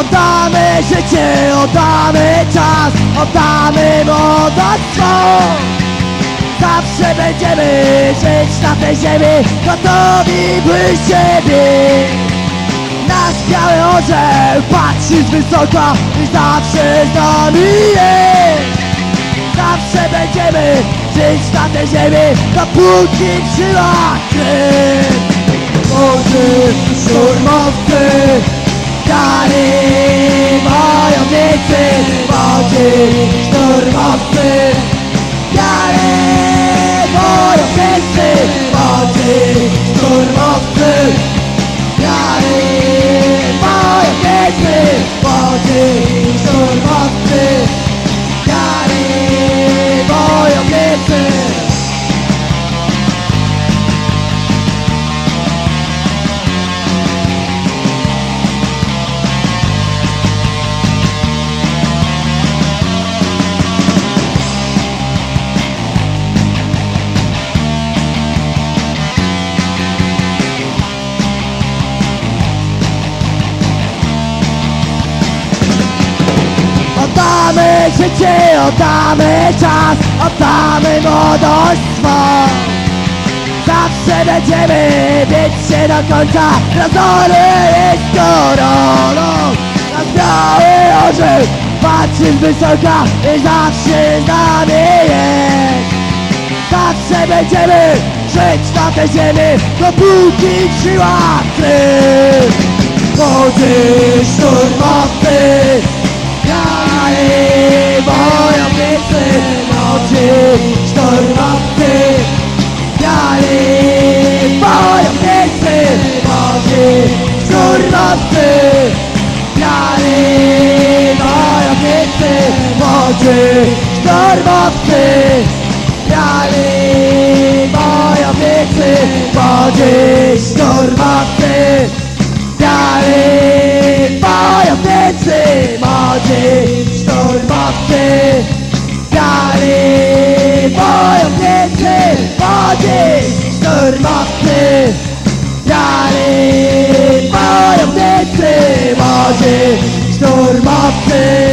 Oddamy życie, oddamy czas Oddamy młodość Zawsze będziemy żyć na tej ziemi Gotowi by siebie. Nasz biały orzeł patrzy z wysoka I zawsze z nami jest. Zawsze będziemy żyć na tej ziemi Dopóki trzyma krew Boży szturmowcy Oddamy życie, oddamy czas, oddamy młodość swą. Zawsze będziemy bić się do końca, razory jest koroną Nasz biały orzeł patrzy z wysoka i zawsze z nami jest Zawsze będziemy żyć na tej ziemi, dopóki trzyma krew Młodzi szturmowcy oczy Sztormowcy Brali bojownicy Wodzi sztormowcy Brali bojownicy Wodzi sztormowcy Brali bojownicy Wodzi sztormowcy Brali bojownicy Wodzi sztormowcy